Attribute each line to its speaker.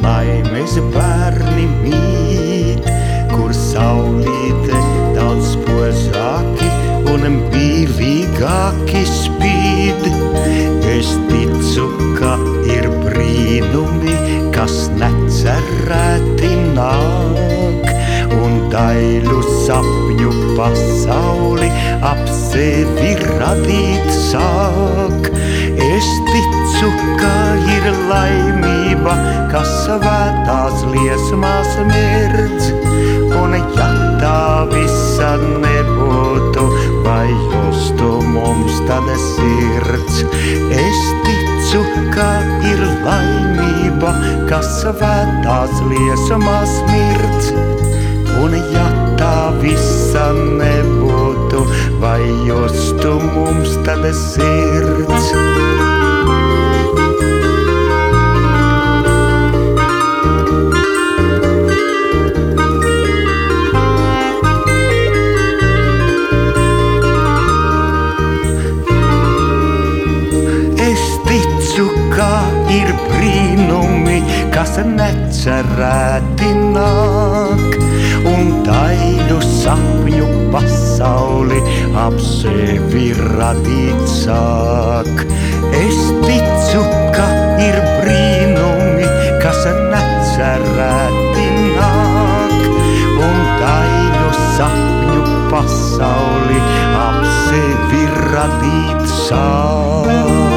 Speaker 1: laimes bērni mīt, kur saulīte daudz spožāki un brīvīgāki spīd. Es ticu, ka ir brīnumi, kas necerēti nāk, un daļu sapņu pasauli ap sevi radīt sāk. Es ticu, svētās liesmās mirdz, un ja tā visa nebūtu, vai justu mums tad sirds. Es ticu, ka ir laimība, kas svētās liesmās mirdz, un ja tā visa nebūtu, vai justu mums tad sirds. Kas necerēti nāk, un daļu sapņu pasauli ap sevi radīt sāk. Es ticu, ka ir brīnumi, kas necerēti nāk, un daļu sapņu pasauli ap sevi radīt sāk.